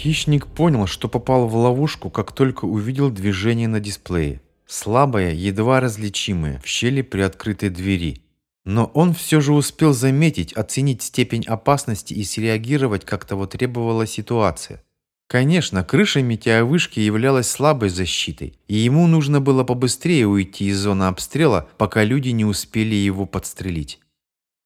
Хищник понял, что попал в ловушку, как только увидел движение на дисплее. Слабое, едва различимое, в щели при открытой двери. Но он все же успел заметить, оценить степень опасности и среагировать, как того требовала ситуация. Конечно, крыша метеовышки являлась слабой защитой, и ему нужно было побыстрее уйти из зоны обстрела, пока люди не успели его подстрелить.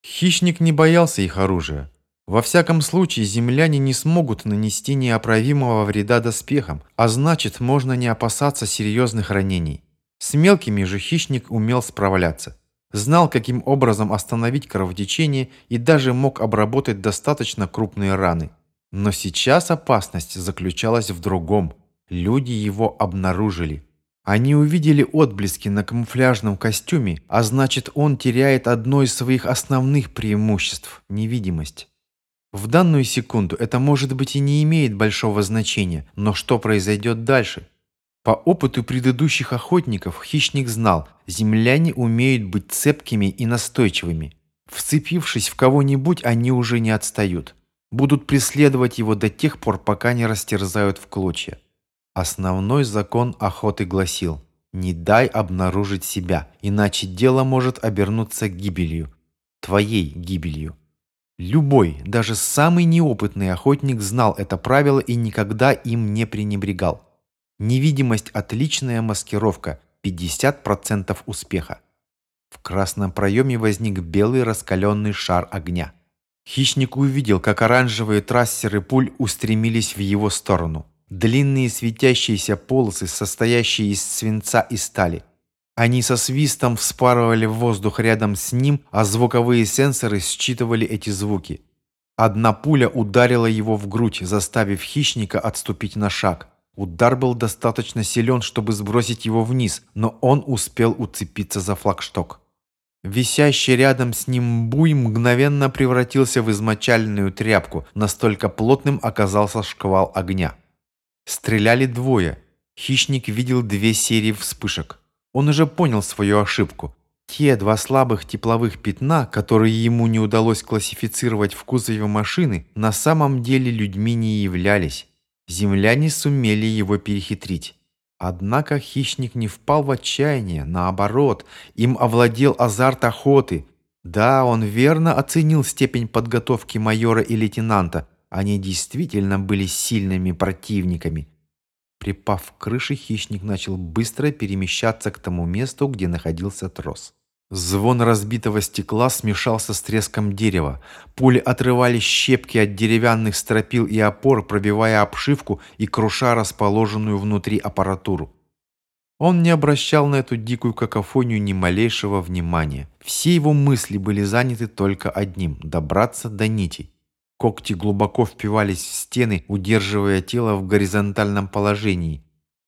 Хищник не боялся их оружия. Во всяком случае, земляне не смогут нанести неоправимого вреда доспехам, а значит, можно не опасаться серьезных ранений. С мелкими же хищник умел справляться. Знал, каким образом остановить кровотечение и даже мог обработать достаточно крупные раны. Но сейчас опасность заключалась в другом. Люди его обнаружили. Они увидели отблески на камуфляжном костюме, а значит он теряет одно из своих основных преимуществ – невидимость. В данную секунду это может быть и не имеет большого значения, но что произойдет дальше? По опыту предыдущих охотников хищник знал, земляне умеют быть цепкими и настойчивыми. Вцепившись в кого-нибудь, они уже не отстают. Будут преследовать его до тех пор, пока не растерзают в клочья. Основной закон охоты гласил «Не дай обнаружить себя, иначе дело может обернуться гибелью, твоей гибелью». Любой, даже самый неопытный охотник знал это правило и никогда им не пренебрегал. Невидимость – отличная маскировка, 50% успеха. В красном проеме возник белый раскаленный шар огня. Хищник увидел, как оранжевые трассеры пуль устремились в его сторону. Длинные светящиеся полосы, состоящие из свинца и стали – они со свистом вспарывали воздух рядом с ним, а звуковые сенсоры считывали эти звуки. Одна пуля ударила его в грудь, заставив хищника отступить на шаг. Удар был достаточно силен, чтобы сбросить его вниз, но он успел уцепиться за флагшток. Висящий рядом с ним буй мгновенно превратился в измочальную тряпку, настолько плотным оказался шквал огня. Стреляли двое. Хищник видел две серии вспышек. Он уже понял свою ошибку. Те два слабых тепловых пятна, которые ему не удалось классифицировать в кузове машины, на самом деле людьми не являлись. Земляне сумели его перехитрить. Однако хищник не впал в отчаяние, наоборот, им овладел азарт охоты. Да, он верно оценил степень подготовки майора и лейтенанта. Они действительно были сильными противниками. Припав к крыше, хищник начал быстро перемещаться к тому месту, где находился трос. Звон разбитого стекла смешался с треском дерева. Пули отрывали щепки от деревянных стропил и опор, пробивая обшивку и круша расположенную внутри аппаратуру. Он не обращал на эту дикую какофонию ни малейшего внимания. Все его мысли были заняты только одним – добраться до нитей. Когти глубоко впивались в стены, удерживая тело в горизонтальном положении.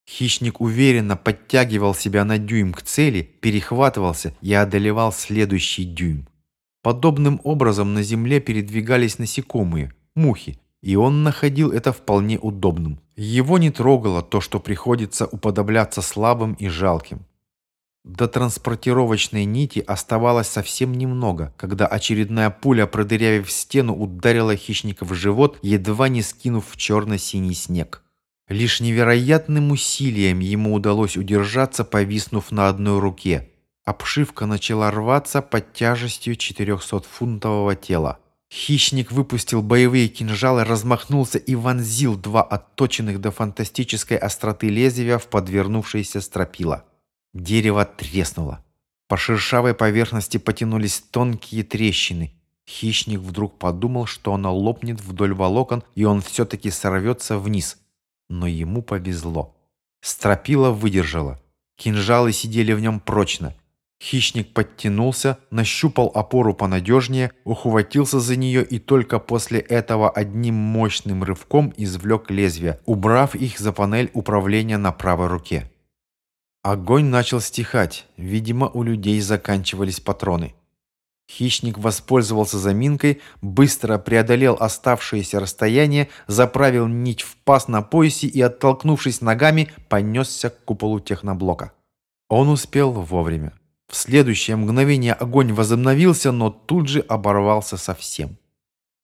Хищник уверенно подтягивал себя на дюйм к цели, перехватывался и одолевал следующий дюйм. Подобным образом на земле передвигались насекомые, мухи, и он находил это вполне удобным. Его не трогало то, что приходится уподобляться слабым и жалким. До транспортировочной нити оставалось совсем немного, когда очередная пуля, продырявив стену, ударила хищника в живот, едва не скинув в черно-синий снег. Лишь невероятным усилием ему удалось удержаться, повиснув на одной руке. Обшивка начала рваться под тяжестью 400-фунтового тела. Хищник выпустил боевые кинжалы, размахнулся и вонзил два отточенных до фантастической остроты лезвия в подвернувшееся стропила. Дерево треснуло. По шершавой поверхности потянулись тонкие трещины. Хищник вдруг подумал, что оно лопнет вдоль волокон, и он все-таки сорвется вниз. Но ему повезло. Стропила выдержала. Кинжалы сидели в нем прочно. Хищник подтянулся, нащупал опору понадежнее, ухватился за нее и только после этого одним мощным рывком извлек лезвие, убрав их за панель управления на правой руке. Огонь начал стихать. Видимо, у людей заканчивались патроны. Хищник воспользовался заминкой, быстро преодолел оставшееся расстояние, заправил нить в паз на поясе и, оттолкнувшись ногами, понесся к куполу техноблока. Он успел вовремя. В следующее мгновение огонь возобновился, но тут же оборвался совсем.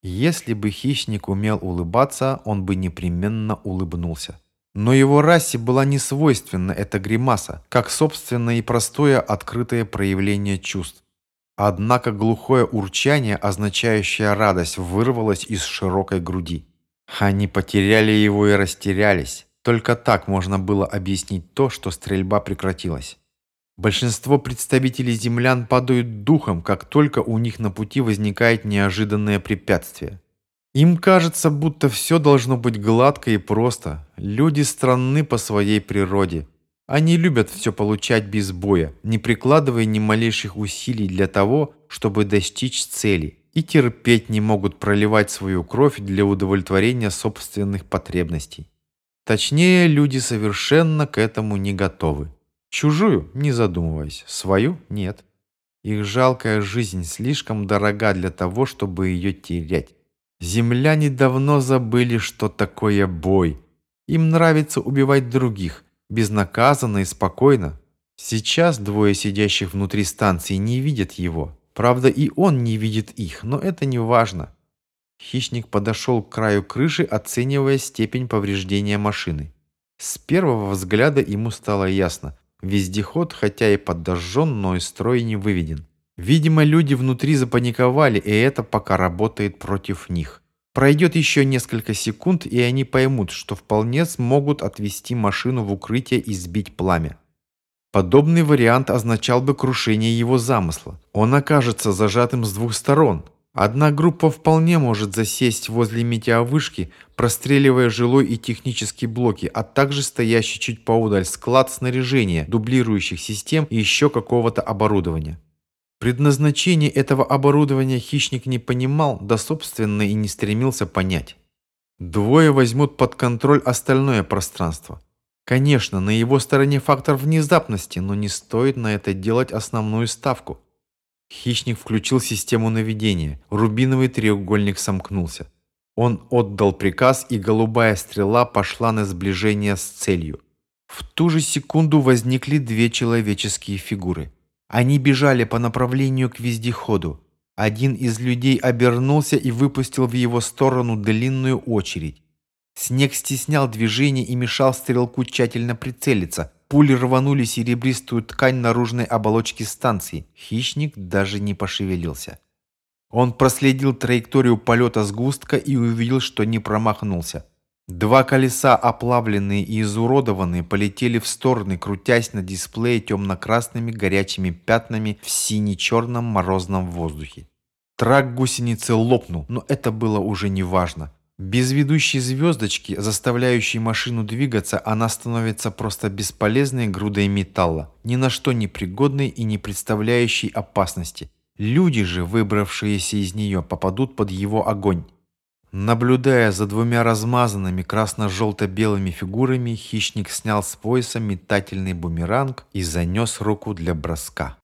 Если бы хищник умел улыбаться, он бы непременно улыбнулся. Но его расе была не свойственна эта гримаса, как собственное и простое открытое проявление чувств. Однако глухое урчание, означающее радость, вырвалось из широкой груди. Они потеряли его и растерялись. Только так можно было объяснить то, что стрельба прекратилась. Большинство представителей землян падают духом, как только у них на пути возникает неожиданное препятствие. Им кажется, будто все должно быть гладко и просто. Люди странны по своей природе. Они любят все получать без боя, не прикладывая ни малейших усилий для того, чтобы достичь цели, и терпеть не могут проливать свою кровь для удовлетворения собственных потребностей. Точнее, люди совершенно к этому не готовы. Чужую, не задумываясь, свою – нет. Их жалкая жизнь слишком дорога для того, чтобы ее терять. Земляне давно забыли, что такое бой. Им нравится убивать других, безнаказанно и спокойно. Сейчас двое сидящих внутри станции не видят его. Правда, и он не видит их, но это не важно. Хищник подошел к краю крыши, оценивая степень повреждения машины. С первого взгляда ему стало ясно. Вездеход, хотя и подожжен, но из строя не выведен. Видимо, люди внутри запаниковали, и это пока работает против них. Пройдет еще несколько секунд, и они поймут, что вполне смогут отвести машину в укрытие и сбить пламя. Подобный вариант означал бы крушение его замысла. Он окажется зажатым с двух сторон. Одна группа вполне может засесть возле метеовышки, простреливая жилой и технические блоки, а также стоящий чуть поудаль склад снаряжения, дублирующих систем и еще какого-то оборудования. Предназначение этого оборудования хищник не понимал, да собственно и не стремился понять. Двое возьмут под контроль остальное пространство. Конечно, на его стороне фактор внезапности, но не стоит на это делать основную ставку. Хищник включил систему наведения. Рубиновый треугольник сомкнулся. Он отдал приказ, и голубая стрела пошла на сближение с целью. В ту же секунду возникли две человеческие фигуры. Они бежали по направлению к вездеходу. Один из людей обернулся и выпустил в его сторону длинную очередь. Снег стеснял движение и мешал стрелку тщательно прицелиться. Пули рванули серебристую ткань наружной оболочки станции. Хищник даже не пошевелился. Он проследил траекторию полета сгустка и увидел, что не промахнулся. Два колеса, оплавленные и изуродованные, полетели в стороны, крутясь на дисплее темно-красными горячими пятнами в сине-черном морозном воздухе. Трак гусеницы лопнул, но это было уже не важно. Без ведущей звездочки, заставляющей машину двигаться, она становится просто бесполезной грудой металла, ни на что не пригодной и не представляющей опасности. Люди же, выбравшиеся из нее, попадут под его огонь. Наблюдая за двумя размазанными красно-желто-белыми фигурами, хищник снял с пояса метательный бумеранг и занес руку для броска.